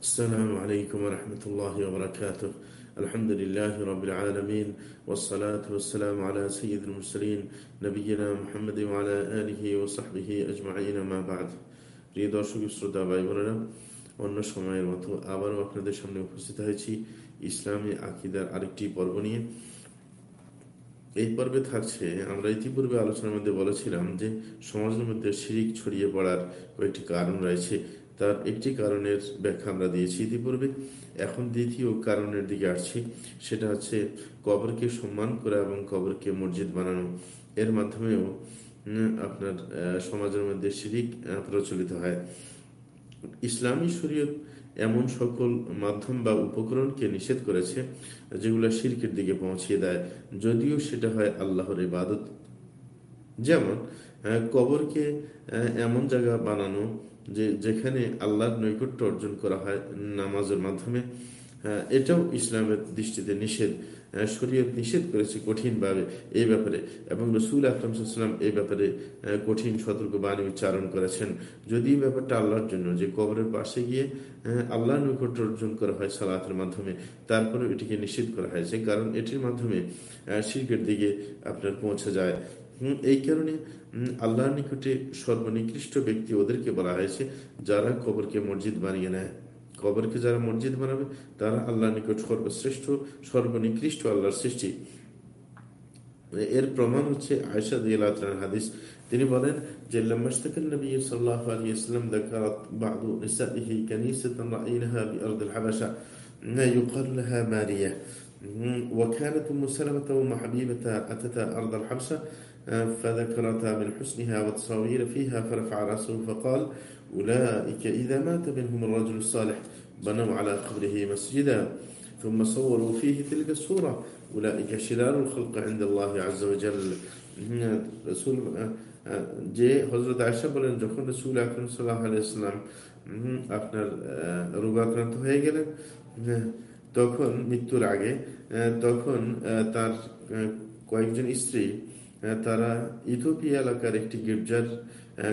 السلام عليكم ورحمة الله وبركاته الحمد لله رب العالمين والصلاة والسلام على سيد المرسلين نبينا محمد وعلى آله وصحبه أجمعين ما بعد প্রিয় দর্শক শ্রোতা ভাই বোনেরা অন্য সময়ের মতো আবারও আপনাদের সামনে উপস্থিত হয়েছি ইসলামী আকিদার আরেকটি পর্ব নিয়ে এই পর্বে থাকছে আমরা ইতিপূর্বে আলোচনার মধ্যে বলেছিলাম যে সমাজের মধ্যে শিরিক ছড়িয়ে পড়ার কয়েকটি কারণ রয়েছে তার একটি কারণের ব্যাখ্যা আমরা দিয়েছি ইতিপূর্বে। এখন দ্বিতীয় কারণের দিকে আসছি। সেটা হচ্ছে কবরকে সম্মান করা এবং কবরকে মসজিদ বানানো। এর মাধ্যমেও আপনার সমাজের মধ্যে শিরিক প্রচলিত হয়। ইসলামী শরীয়ত এমন সকল মাধ্যম বা উপকরণকে নিষেধ করেছে, যেগুলো শিরকের দিকে পৌঁছিয়ে দেয়। যদিও সেটা হয় আল্লাহর ইবাদত। যেমন কবরকে এমন জায়গা বানানো যে যেখানে আল্লাহর নৈকট্য অর্জন করা হয় নামাজের মাধ্যমে এটাও ইসলামের দৃষ্টিতে নিষেধ শরীয়ত নিষেধ করেছে কঠিনভাবে এই ব্যাপারে এবং রসুল আকরমসাল্লাম এই ব্যাপারে কঠিন সতর্ক বাণী উচ্চারণ করেছেন। যদি এই ব্যাপারটা আল্লাহর জন্য যে কবরের পাশে গিয়ে আল্লাহর নৈকট্য অর্জন করা হয় সালাতের মাধ্যমে তারপরে এটিকে নিষেধ করা হয়েছে কারণ এটির মাধ্যমে শিল্পের দিকে আপনার পৌঁছে যায়। এই কারণে আল্লাহর নিকটে সর্বনিকৃষ্ট ব্যক্তি ওদেরকে বলা হয়েছে যারা কবরকে মসজিদ বানিয়ে নেয় কবরকে যারা মসজিদ বানাবে তারা আল্লাহ নিকট সর্বশ্রেষ্ঠ সর্বনিকৃষ্ট আল্লাহর সৃষ্টি এর প্রমাণ হচ্ছে আয়সা দিয়ালার হাদিস তিনি বলেন যে لمشتكى النبي صلى الله عليه وسلم ذكرت بعض نسائه كنيسة رأيناها بأرض الحبشة يقال لها مارية وكانت أم سلمة وأم حبيبة أتتا أرض الحبشة فذكرتا من حسنها وتصاوير فيها فرفع رأسه فقال أولئك إذا مات منهم الرجل الصالح بنوا على قبره مسجدا ثم صوروا فيه تلك الصورة أولئك شرار الخلق عند الله عز وجل رسول যে হজরত আয়সা বলেন যখন রসুল আকরম সাল্লাহ আলাইসলাম আপনার রোগাক্রান্ত হয়ে গেলেন তখন মৃত্যুর আগে তখন তার কয়েকজন স্ত্রী তারা ইথোপিয়া এলাকার একটি গির্জার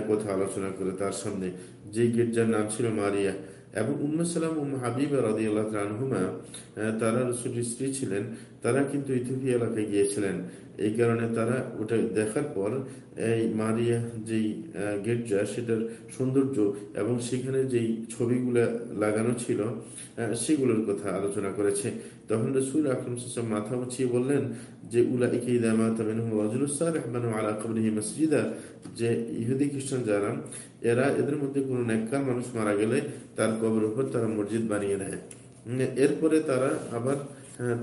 কথা আলোচনা করে তার সামনে। যে গির্জার নাম ছিল মারিয়া। এবং উম্মসালাম উম হাবিবা রাদি আল্লাহ আনহুমা তারা রসুলের স্ত্রী ছিলেন, তারা কিন্তু ইথোপিয়া এলাকায় গিয়েছিলেন। এই কারণে তারা ওটা দেখার পর এই মারিয়া যেই গির্জা, সেটার সৌন্দর্য এবং সেখানে যেই ছবিগুলো লাগানো ছিল সেগুলোর কথা আলোচনা করেছে। তখন রসুল আকরম মাথা উঁচিয়ে বললেন যে উলা মসজিদা। যে, ইহুদি খ্রিস্টান যারা এরা এদের মধ্যে কোনো নেককার মানুষ মারা গেলে তার কবর উপর তারা মসজিদ বানিয়ে নেয় এরপরে তারা আবার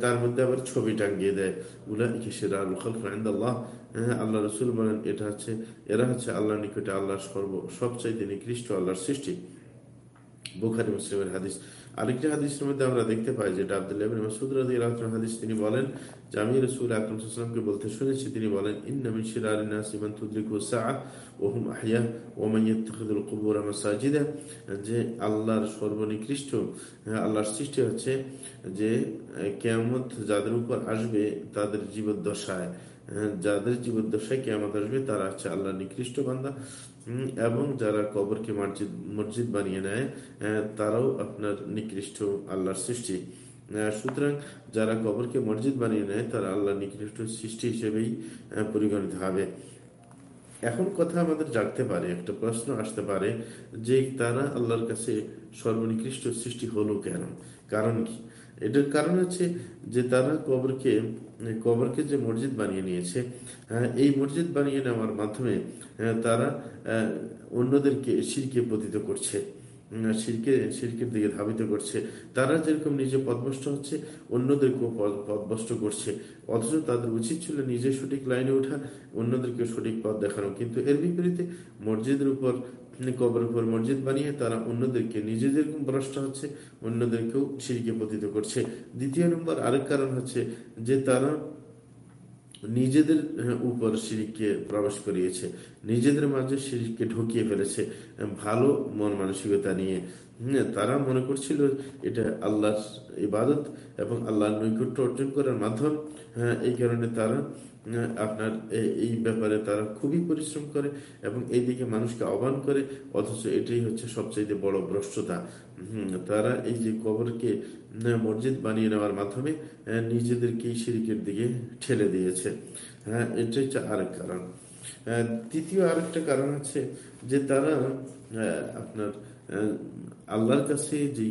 তার মধ্যে আবার ছবি টাঙ্গিয়ে দেয়। উলা ইকেশের আল্লাহ আল্লাহ রসুল বলেন, এটা হচ্ছে, এরা হচ্ছে আল্লাহ নিকটে আল্লাহ সর্ব, সবচাইতে নিকৃষ্ট আল্লাহর সৃষ্টি। বুখারি মুসলিমের হাদিস। আরেকটি হাদিসের মধ্যে আমরা দেখতে পাই যেটা আব্দুল্লাহ মাসুদ রাজি হাদিস, তিনি বলেন যে আমি রসুল আকরমকে বলতে শুনেছি, তিনি বলেন যে আল্লাহর সর্বনিকৃষ্ট আল্লাহর সৃষ্টি হচ্ছে যে কেয়ামত যাদের উপর আসবে তাদের জীবদ্দশায় যাদের জীবদ্দশায় কেয়ামত আসবে তারা হচ্ছে আল্লাহ নিকৃষ্ট বান্দা। এবং যারা কবরকে মসজিদ মসজিদ বানিয়ে নেয় তারাও আপনার নিকৃষ্ট আল্লাহর সৃষ্টি। সুতরাং যারা কবরকে মসজিদ বানিয়ে নেয়, তারা আল্লাহ নিকৃষ্ট সৃষ্টি হিসেবেই পরিগণিত হবে। এখন কথা আমাদের জাগতে পারে, একটা প্রশ্ন আসতে পারে যে তারা আল্লাহর কাছে সর্বনিকৃষ্ট সৃষ্টি হলো কেন? কারণ কি? এটার কারণ হচ্ছে যে তারা কবরকে কবরকে যে মসজিদ বানিয়ে নিয়েছে এই মসজিদ বানিয়ে নেওয়ার মাধ্যমে তারা অন্যদেরকে শিরকে পতিত করছে শিরকে, শিরকের দিকে ধাবিত করছে। তারা যেরকম নিজে পদভষ্ট হচ্ছে, অন্যদেরকেও পদভষ্ট করছে। অথচ তাদের উচিত ছিল নিজে সঠিক লাইনে ওঠা অন্যদেরকে সঠিক পথ দেখানো। কিন্তু এর বিপরীতে মসজিদের উপর কবর উপর মসজিদ বানিয়ে তারা অন্যদেরকে নিজেদের ভ্রষ্ট হচ্ছে, অন্যদেরকেও সিঁড়িকে পতিত করছে। দ্বিতীয় নম্বর, আরেক কারণ হচ্ছে যে তারা নিজেদের উপর সিঁড়িকে প্রবেশ করিয়েছে, নিজেদের মাঝে সিঁড়িকে ঢুকিয়ে ফেলেছে, ভালো মন মানসিকতা নিয়ে। হ্যাঁ, তারা মনে করছিল এটা আল্লাহর ইবাদত এবং আল্লাহর নৈকট্য অর্জন করার মাধ্যম। হ্যাঁ, এই কারণে তারা হ্যাঁ, আপনার এই ব্যাপারে তারা খুবই পরিশ্রম করে এবং এই দিকে মানুষকে আহ্বান করে অথচ এটাই হচ্ছে সবচেয়ে বড় ভ্রষ্টতা। তারা এই যে কবরকে মসজিদ বানিয়ে নেওয়ার মাধ্যমে নিজেদেরকে শিরিকের দিকে ঠেলে দিয়েছে। হ্যাঁ এটা হচ্ছে আরেক কারণ। তৃতীয় আরেকটা কারণ হচ্ছে যে তারা আপনার আল্লাহর কাছে যে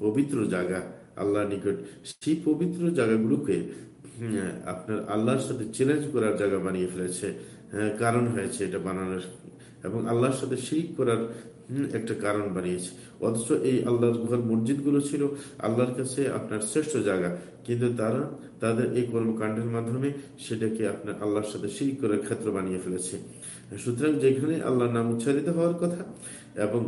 পবিত্র জায়গা, আল্লাহর নিকট, সেই পবিত্র জায়গাগুলোকে আপনার আল্লাহর সাথে চ্যালেঞ্জ করার জায়গা বানিয়ে ফেলেছে। কারণ হয়েছে এটা বানানোর। এবং আল্লাহর সাথে শিরিক করার একটা কারণ বানিয়েছে। অথচ এই আল্লাহর ঘর মসজিদগুলো ছিল আল্লাহর কাছে আপনার শ্রেষ্ঠ জায়গা। কিন্তু তারা, তাদের এই কর্মকাণ্ডের মাধ্যমে সেটাকে আপনার আল্লাহর সাথে শিরিক করার ক্ষেত্র বানিয়ে ফেলেছে। সুতরাং যেখানে আল্লাহর নাম উচ্চারিত হওয়ার কথা এবং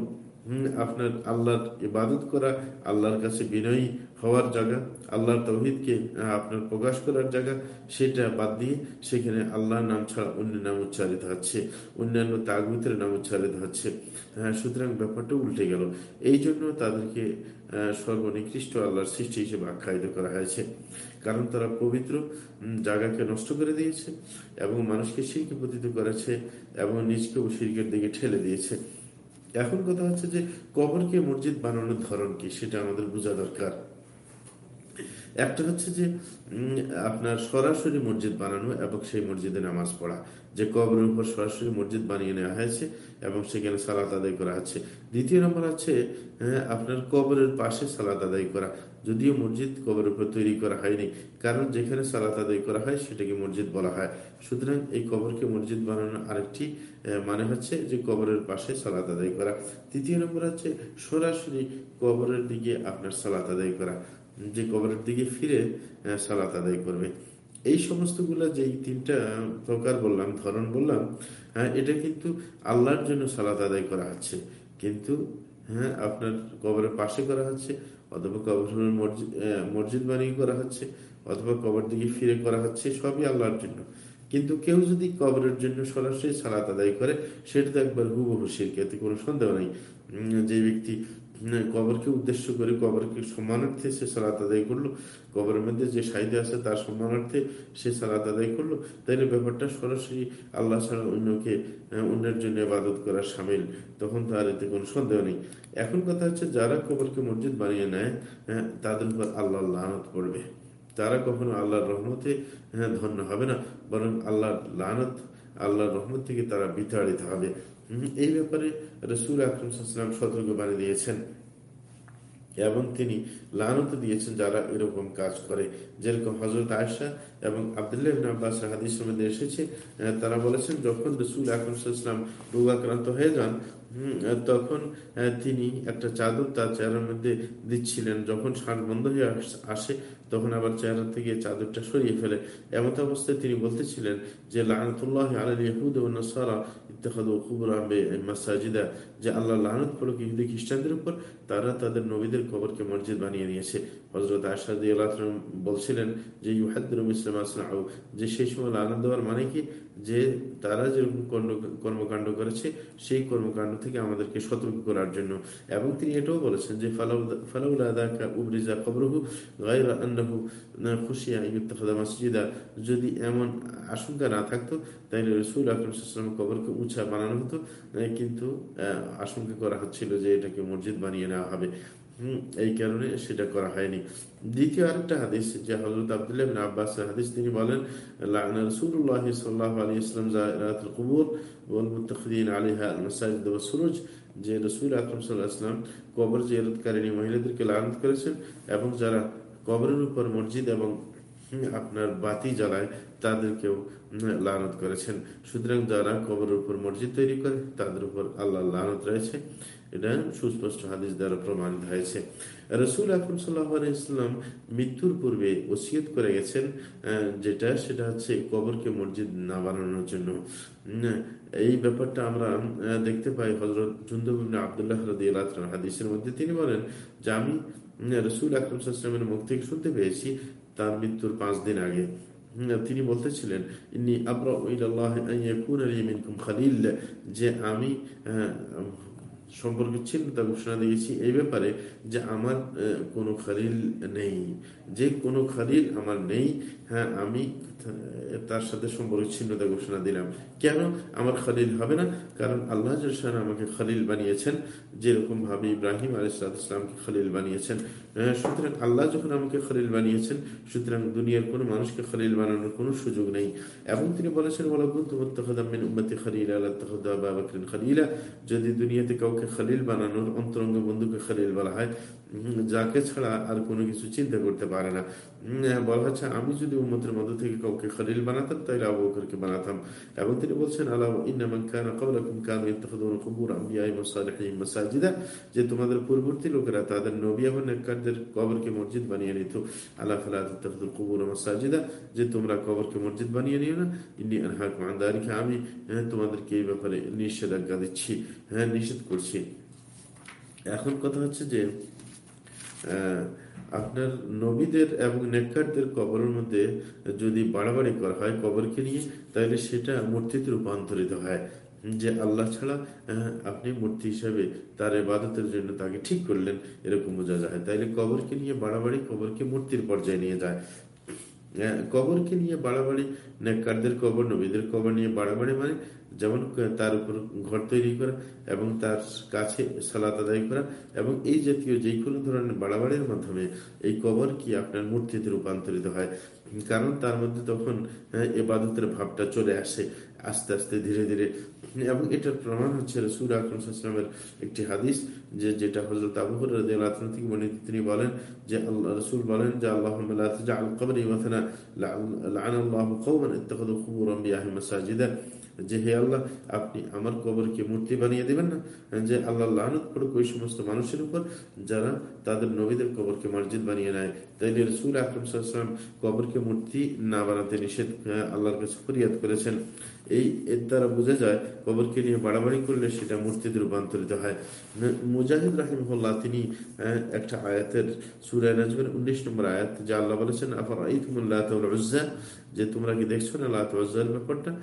আপনার আল্লাহর ইবাদত করা, আল্লাহর কাছে বিনয়ী হওয়ার জায়গা, আল্লাহর তৌহিদকে আপনার প্রকাশ করার জায়গা, সেটা বাদ দিয়ে সেখানে আল্লাহর নাম ছাড়া অন্য নাম উচ্চারিত হচ্ছে, অন্যান্য তাগুতের নাম উচ্চারিত হচ্ছে। হ্যাঁ সুতরাং ব্যাপারটা উল্টে গেল। এই জন্য তাদেরকে সর্বনিকৃষ্ট আল্লাহর সৃষ্টি হিসেবে আখ্যায়িত করা হয়েছে। কারণ তারা পবিত্র জায়গাকে নষ্ট করে দিয়েছে এবং মানুষকে শিরকে পতিত করেছে এবং নিজকেও শিরকের দিকে ঠেলে দিয়েছে। এখন কথা হচ্ছে যে কবরকে মসজিদ বানানোর ধরন কি? সেটা আমাদের বোঝা দরকার। একটা হচ্ছে যে আপনার সরাসরি মসজিদ বানানো এবং সেই মসজিদে নামাজ পড়া। যে কবরের উপর সরাসরি মসজিদ বানিয়ে নেওয়া হয়েছে এবং সেখানে সালাত আদায় করা হচ্ছে। দ্বিতীয় নম্বর আছে আপনার কবরের পাশে সালাত আদায় করা। যদিও মসজিদ কবরের উপর তৈরি করা হয়নি, কারণ যেখানে সালাত আদায় করা হয় সেটাকে মসজিদ বলা হয়। সুতরাং এই কবরকে মসজিদ বানানোর আরেকটি মানে হচ্ছে যে কবরের পাশে সালাত আদায় করা। তৃতীয় নম্বর হচ্ছে সরাসরি কবরের দিকে আপনার সালাত আদায় করা। যে কবরের দিকে ফিরে সালাত আদায় করবে। এই সমস্তগুলা যে তিনটা প্রকার বললাম, ধরন বললাম হ্যাঁ এটা কিন্তু আল্লাহর জন্য সালাত আদায় করা হচ্ছে কিন্তু হ্যাঁ আপনার কবরের পাশে করা হচ্ছে অথবা কবর মসজিদ মসজিদ বানিয়ে করা হচ্ছে অথবা কবর দিকে ফিরে করা হচ্ছে সবই আল্লাহর জন্য। কিন্তু কেউ যদি কবরের জন্য সরাসরি সালাত আদায় করে, সেটা তো একবার হুবহু শিরকে, এতে কোনো সন্দেহ নেই। যে ব্যক্তি কবরকে উদ্দেশ্য করে কবরকে সম্মানার্থে সে সালাত আদায় করল। কবরের মধ্যে যে সাইদে আছে তার সম্মানার্থে সে সালাত আদায় করল। তাইলে ব্যাপারটা সরাসরি আল্লাহ ছাড়া অন্যকে অন্যের জন্য আবাদত করা সামিল। তখন তার এতে কোনো সন্দেহ নেই। এখন কথা হচ্ছে যারা কবরকে মসজিদ বানিয়ে নেয় তাদের উপর আল্লাহ লানত পড়বে। তারা কখনো আল্লাহর রহমতে হ্যাঁ ধন্য হবে না। বরং আল্লাহর লানত, আল্লাহর রহমত থেকে তারা বিতাড়িত হবে। এই ব্যাপারে রসুল আকরম সতর্ক বানিয়ে দিয়েছেন। এবং তিনি লানত দিয়েছেন যারা এরকম কাজ করে। যেরকম হজরত আয়সা এবং আবদুল্লাহ আব্বাস হাদিস এসেছে তারা বলেছেন, যখন রসুল আকরমসাল্লাম রোগাক্রান্ত হয়ে যান তখন তিনি একটা চাদর তার চেহারার মধ্যে দিচ্ছিলেন। যখন শ্বাস বন্ধ হয়ে আসে তখন আবার চেহারা থেকে চাদরটা সরিয়ে ফেলে। এমন অবস্থায় তিনি বলতেছিলেন যে লাহতুল্লাহ আলী ইহুদ ও নসারা ইত্তেখাদ কুবুর মাসাজিদা। যে আল্লাহ ইহুদি খ্রিস্টানদের উপর, তারা তাদের নবীদের কবরকে মসজিদ বানিয়ে নিয়েছে। হজরত আসাদ বলছিলেন যে ইউহাদ্দুল ইসলাম যে, সেই সময় লাহনত দেওয়ার মানে কি? যে তারা যেরকম কর্মকাণ্ড করেছে, সেই কর্মকাণ্ড থেকে আমাদেরকে সতর্ক করার জন্য। এবং তিনি এটাও বলেছেন যে যদি এমন আশঙ্কা না থাকতো, তাহলে রসুল আকরম কবরকে উঁচা বানানো হতো। কিন্তু আশঙ্কা করা হচ্ছিল যে, এটাকে মসজিদ বানিয়ে নেওয়া হবে। এই কারণে সেটা করা হয়নি। দ্বিতীয় আরেকটা হাদিস, যে হজরত আবদুল্লাহ আব্বাস হাদিস, তিনি বলেন ইসলাম মাসাজিদ সুরুজ যে রসুল আকরম সাল্লাহ কবর জিয়ারতকারিণী মহিলাদেরকে লানত করেছেন এবং যারা কবরের উপর মসজিদ এবং আপনার বাতি জ্বালায়, তাদেরকেও লানত করেছেন। সুতরাং যারা কবরের উপর মসজিদ তৈরি করে, তাদের উপর আল্লাহ লানত রয়েছে। এটা সুস্পষ্ট হাদিস দ্বারা প্রমাণিত হয়েছে। রসুল আকরম সাল্লাহাম মৃত্যুর পূর্বে ওসিয়ত করে গেছেন যেটা, সেটা হচ্ছে কবরকে মসজিদ না বানানোর জন্য। এই ব্যাপারটা আমরা দেখতে পাই হজরত জুন্দবিন আবদুল্লাহ হাদিসের মধ্যে। তিনি বলেন যে আমি রসুল আকরম সাল্লামের মুখ থেকে শুনতে পেয়েছি তার মৃত্যুর পাঁচ দিন আগে। তিনি বলতেছিলেন ইনি আবরা যে আমি সম্পর্কে ছিন্নতা ঘোষণা দিয়েছি এই ব্যাপারে যে আমার কোনো খালিল নেই। যে কোনো খালিল আমার নেই হ্যাঁ আমি তার সাথে সম্পর্ক ছিন্নতা ঘোষণা দিলাম। কেন? আমার খালিল হবে না। কারণ আল্লাহ আমাকে খালিল বানিয়েছেন, যেরকম ভাবে ইব্রাহিম আলিসালামকে খালিল বানিয়েছেন। সুতরাং আল্লাহ যখন আমাকে খালিল বানিয়েছেন, সুতরাং দুনিয়ার কোনো মানুষকে খালিল বানানোর কোনো সুযোগ নেই। এবং তিনি বলেছেন খালিল আল্লাহ খালিলা। যদি দুনিয়াতে কাউকে খালিল বানানোর অন্তরঙ্গ বন্ধুকে খালিল বলা হয়। যাকে ছাড়া আর কোনো কিছু চিন্তা করতে পারে না। বলা হচ্ছে আমি যদি উম্মতের মধ্য থেকে কাউকে খালিল বানাতাম তাহলে আবু বকরকে বানাতাম। এবং তিনি বলছেন আল্লাহ ইন্নামান কানা ক্বাবলাকুম কানু ইত্তাখাযুন কুবুর আমবিয়াই ওয়া সালিহিন মাসাজিদা যে তোমাদের পূর্ববর্তী লোকেরা তাদের নবী এবং নেককারদের কবরকে মসজিদ বানিয়ে নিত। আল্লাহ ফালা তাত্তাখিযুল কুবুর মাসাজিদা যে তোমরা কবরকে মসজিদ বানিয়ে নিও না। ইন্নী আনহাকুম আন যালিকা আমি হ্যাঁ, তোমাদেরকে এই ব্যাপারে নিষেধাজ্ঞা দিচ্ছি। হ্যাঁ নিষেধ করছি। এখন কথা হচ্ছে যে আপনার নবীদের এবং নেককারদের কবরের মধ্যে যদি বাড়াবাড়ি করা হয় কবরকে নিয়ে, তাহলে সেটা মূর্তিতে রূপান্তরিত হয়। যে আল্লাহ ছাড়া আপনি মূর্তি হিসাবে তার এবাদতের জন্য তাকে ঠিক করলেন, এরকম বোঝা যায়। তাইলে কবরকে নিয়ে বাড়াবাড়ি কবরকে মূর্তির পর্যায়ে নিয়ে যায়। কবরকে নিয়ে বাড়াবাড়ি, নেককারদের কবর, নবীদের কবর নিয়ে বাড়াবাড়ি মানে যেমন, তার উপর ঘর তৈরি করা এবং তার কাছে সালাত আদায় করা এবং এই জাতীয় যে কোনো ধরনের বাড়াবাড়ির মাধ্যমে এই কবর কি আপনার মূর্তিতে রূপান্তরিত হয়। কারণ তার মধ্যে তখন এবাদতের ভাবটা চলে আসে আস্তে আস্তে, ধীরে ধীরে। এবং এটার প্রমাণ হচ্ছে রসুল আকরমের একটি হাদিস যে, যেটা হজরত আবুহর থেকে মনে তিনি বলেন যে, আল্লাহ, রসুল বলেন যে আল্লাহ আল কবর ইমাথানা লাআনাল্লাহু কওমান ইত্তাখাযু কুবুর মাসাজিদা। যে হে আল্লাহ, আপনি আমার কবরকে মূর্তি বানিয়ে দেবেন না? যে আল্লাহ লানত পড়ুক ওই সমস্ত মানুষের উপর যারা তাদের নবীদের কবরকে মসজিদ বানিয়ে নেয়। তাই রসুল আকরম কবরকে মূর্তি না বানাতে নিষেধ আল্লাহর কাছে ফরিয়াদ করেছেন। এই এর দ্বারা বোঝা যায় কবরকে নিয়ে বাড়াবাড়ি করলে সেটা মূর্তিতে রূপান্তরিত হয়। মুজাহিদ রাহিমহল্লা তিনি একটা আয়াতের সুরায় নাজমের উনিশ নম্বর আয়াত যা আল্লাহ বলেছেন আফার আইতুমুল্লাহ যে তোমরা কি দেখছ না লাত ওয়াজ্জার ব্যাপারটা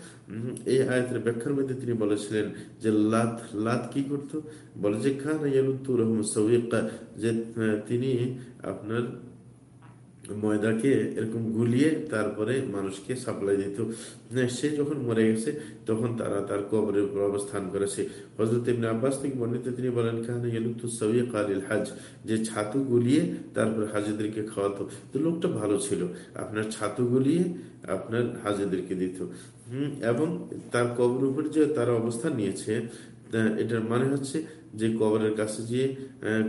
এই আয়াতের ব্যাখ্যার মধ্যে তিনি বলেছিলেন যে লাত লাত কি করতো? বলে যে খান ইয়ালুত্তুর রহম সৌকা যে তিনি আপনার ময়দাকে এরকম গুলিয়ে তারপরে মানুষকে সাপ্লাই দিত। সে যখন মরে গেছে, তখন তারা তার কবরের উপর অবস্থান করেছে। হজরত ইবনে আব্বাস থেকে বর্ণিত তিনি বলেন কাহান কালিল হাজ যে ছাতু গুলিয়ে তারপর হাজিদেরকে খাওয়াতো। তো লোকটা ভালো ছিল। আপনার ছাতু গুলিয়ে আপনার হাজিদেরকে দিত। হম, এবং তার কবর উপর যে তারা অবস্থান নিয়েছে এটার মানে হচ্ছে যে কবরের কাছে গিয়ে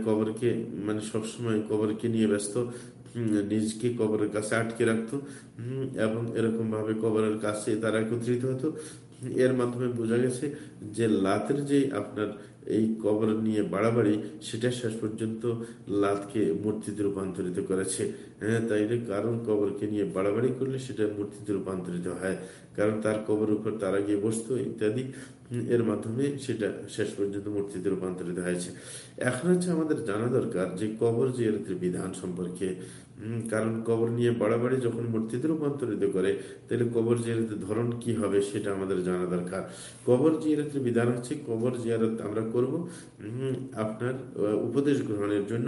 কবরকে মানে সবসময় কবরকে নিয়ে ব্যস্ত নিজকে কবরের কাছে আটকে রাখতো এবং এরকম ভাবে কবরের কাছে তারা একত্রিত হতো। এর মাধ্যমে বোঝা গেছে যে লাতের যে আপনার এই কবর নিয়ে বাড়াবাড়ি, সেটা শেষ পর্যন্ত লাতকে মূর্তিতে রূপান্তরিত করেছে। হ্যাঁ তাই কারণ কবরকে নিয়ে বাড়াবাড়ি করলে সেটা মূর্তিতে রূপান্তরিত হয়। কারণ তার কবর উপর তারা গিয়ে বসতো, ইত্যাদি। এর মাধ্যমে সেটা শেষ পর্যন্ত মূর্তিতে রূপান্তরিত হয়েছে। এখন হচ্ছে আমাদের জানা দরকার যে কবর জিয়ারতের বিধান সম্পর্কে। কারণ কবর নিয়ে বাড়াবাড়ি যখন মূর্তিতে রূপান্তরিত করে, তাহলে কবর জিয়ারতের ধরন কি হবে সেটা আমাদের জানা দরকার। কবর জিয়ারতের বিধান হচ্ছে কবর জিয়ারত আমরা করব আপনার উপদেশ গ্রহণের জন্য।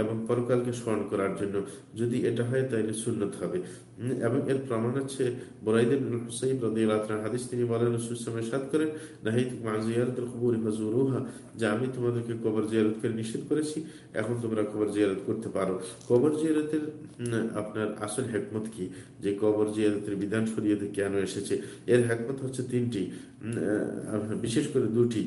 এবং পরকালকে স্মরণ করার জন্য। যদি এটা হয় তাহলে সুন্নত হবে। এবং এর প্রমাণ হচ্ছে বরাইদিন হাদিস। তিনি বলেন সুসময় সাত করেন যে আমি তোমাদেরকে কবর জিয়ারত করে নিষেধ করেছি, এখন তোমরা কবর জিয়ারত করতে পারো। কবর জিয়ারতের আপনার আসল হেকমত কি? যে কবর জিয়ারতের বিধান শরীয়তে কেন এসেছে? এর হেকমত হচ্ছে তিনটি বিশেষ করে দুটি।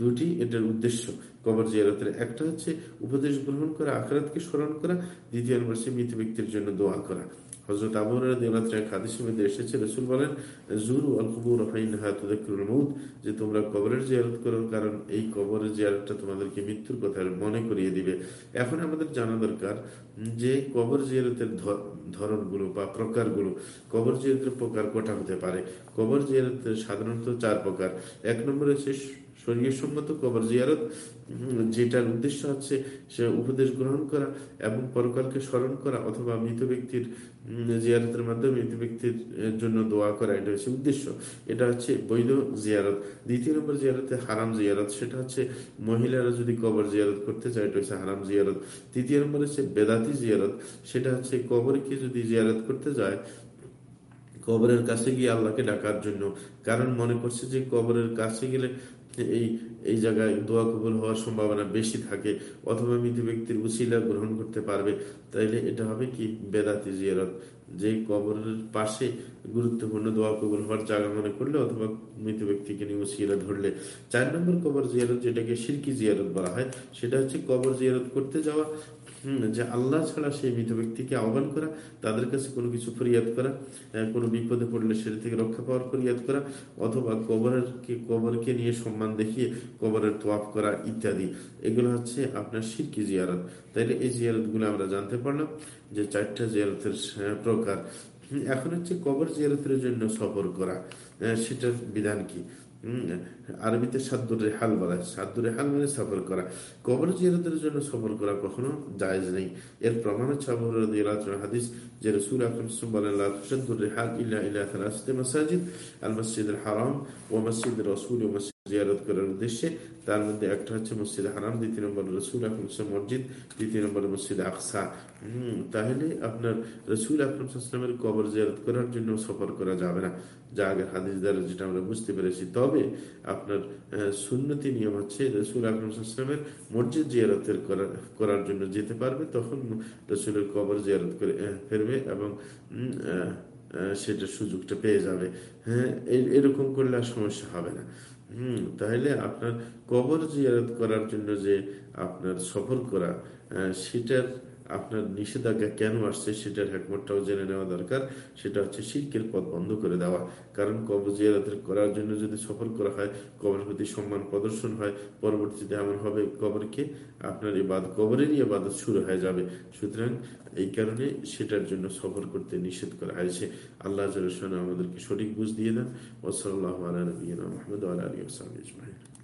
দুটি এটার উদ্দেশ্য কবর জিয়ারতের একটা হচ্ছে উপদেশ গ্রহণ করা, আখরাতকে স্মরণ করা, দ্বিতীয় নম্বর সে মৃত ব্যক্তির জন্য দোয়া করা। হজরত আবহাওয়ার এসেছে, রসুল বলেন, জুরু আল কবুর মৌত যে তোমরা কবরের জিয়ারত করো, কারণ এই কবরের জিয়ারতটা তোমাদেরকে মৃত্যুর কথা মনে করিয়ে দিবে। এখন আমাদের জানা দরকার যে কবর জিয়ারতের ধরনগুলো বা প্রকারগুলো কবর জিয়ারতের প্রকার কটা হতে পারে? কবর জিয়ারতের সাধারণত চার প্রকার। এক নম্বরে হচ্ছে শরীর সম্মত কবর জিয়ারত যেটার উদ্দেশ্য হচ্ছে সে উপদেশ গ্রহণ করা এবং পরকালকে স্মরণ করা অথবা মৃত ব্যক্তির জিয়ারতের মাধ্যমে মৃত ব্যক্তির জন্য দোয়া করা, এটা হচ্ছে উদ্দেশ্য। এটা হচ্ছে বৈধ জিয়ারত। দ্বিতীয় নম্বর জিয়ারতে হারাম জিয়ারত, সেটা হচ্ছে মহিলারা যদি কবর জিয়ারত করতে চায়, এটা হচ্ছে হারাম জিয়ারত। তৃতীয় নম্বর হচ্ছে বেদাতি জিয়ারত, সেটা হচ্ছে কবরকে যদি জিয়ারত করতে যায়, কবরের কাছে গিয়ে আল্লাহকে ডাকার জন্য। কারণ মনে করছে যে কবরের কাছে গেলে এই এই জায়গায় দোয়া কবুল হওয়ার সম্ভাবনা বেশি থাকে, অথবা মৃত ব্যক্তির উচিলা গ্রহণ করতে পারবে, তাইলে এটা হবে কি? বেদাতি জিয়ারত। যে কবরের পাশে গুরুত্বপূর্ণ দোয়া কবুল হওয়ার জায়গা মনে করলে অথবা মৃত ব্যক্তিকে নিয়ে উচিলা ধরলে। চার নম্বর কবর জিয়ারত যেটাকে সিরকি জিয়ারত বলা হয়, সেটা হচ্ছে কবর জিয়ারত করতে যাওয়া যে আল্লাহ ছাড়া সেই মৃত ব্যক্তিকে আহ্বান করা, তাদের কাছে কোনো কিছু ফরিয়াদ করা কোনো বিপদে পড়লে সেটা থেকে রক্ষা পাওয়ার ফরিয়াদ করা, অথবা কবরের কবরকে নিয়ে সম্মান দেখিয়ে কবরের তোয়াফ করা ইত্যাদি। এগুলো হচ্ছে আপনার সিরকি জিয়ারত। তাইলে এই জিয়ারতগুলো আমরা জানতে পারলাম যে চারটা জিয়ারতের প্রকার এখন হচ্ছে কবর জিয়ারতের জন্য সফর করা সেটার বিধান কি? আরবিতে সাদ্দুর রেহাল বলা, সাদ্দুর রেহাল মানে সফর করা। কবর জিয়ারতের জন্য সফর করা কখনো জায়েজ নেই। এর প্রমাণ হচ্ছে হাদিস যে রসুল আকরম সাদ্দুর রেহাল ইল্লা ইল্লা মাসাজিদ আল মসজিদুল হারাম ও মসজিদ রসুল ও মসজিদ জিয়ারত করার উদ্দেশ্যে। তার মধ্যে একটা হচ্ছে মসজিদ হারাম, দ্বিতীয় নম্বর রসুল আকরম মসজিদ তৃতীয় নম্বর মসজিদ আকসা। তাহলে আপনার রসুল আকরম সাল্লামের কবর জিয়ারত করার জন্য সফর করা যাবে না। যা আগের হাদিস দ্বারা যেটা আমরা বুঝতে পেরেছি। তবে আপনার সুন্নতি নিয়ম হচ্ছে রসুল আকরম সাল্লামের মসজিদ জিয়ারতের করার জন্য যেতে পারবে, তখন রসুলের কবর জিয়ারত করে ফেরবে এবং সেটার সুযোগটা পেয়ে যাবে। হ্যাঁ এরকম করলে আর সমস্যা হবে না। হম তাহলে আপনার কবর জিয়ারত করার জন্য যে আপনার সফর করা সেটার আপনার নিষেধাজ্ঞা কেন আসছে সেটার একমতটাও জেনে নেওয়া দরকার। সেটা হচ্ছে শিল্পের পথ বন্ধ করে দেওয়া। কারণ কবর করার জন্য যদি সফল করা হয় কবর প্রতি সম্মান প্রদর্শন হয়, পরবর্তীতে এমন হবে, কবরকে আপনার এবাদ কবরেরই এবাদত শুরু হয়ে যাবে। সুতরাং এই কারণে সেটার জন্য সফর করতে নিষেধ করা হয়েছে। আল্লাহ আমাদেরকে সঠিক বুঝ দিয়ে দেন। ওসল্লাহ আলী রহমদ আলী আসসালাম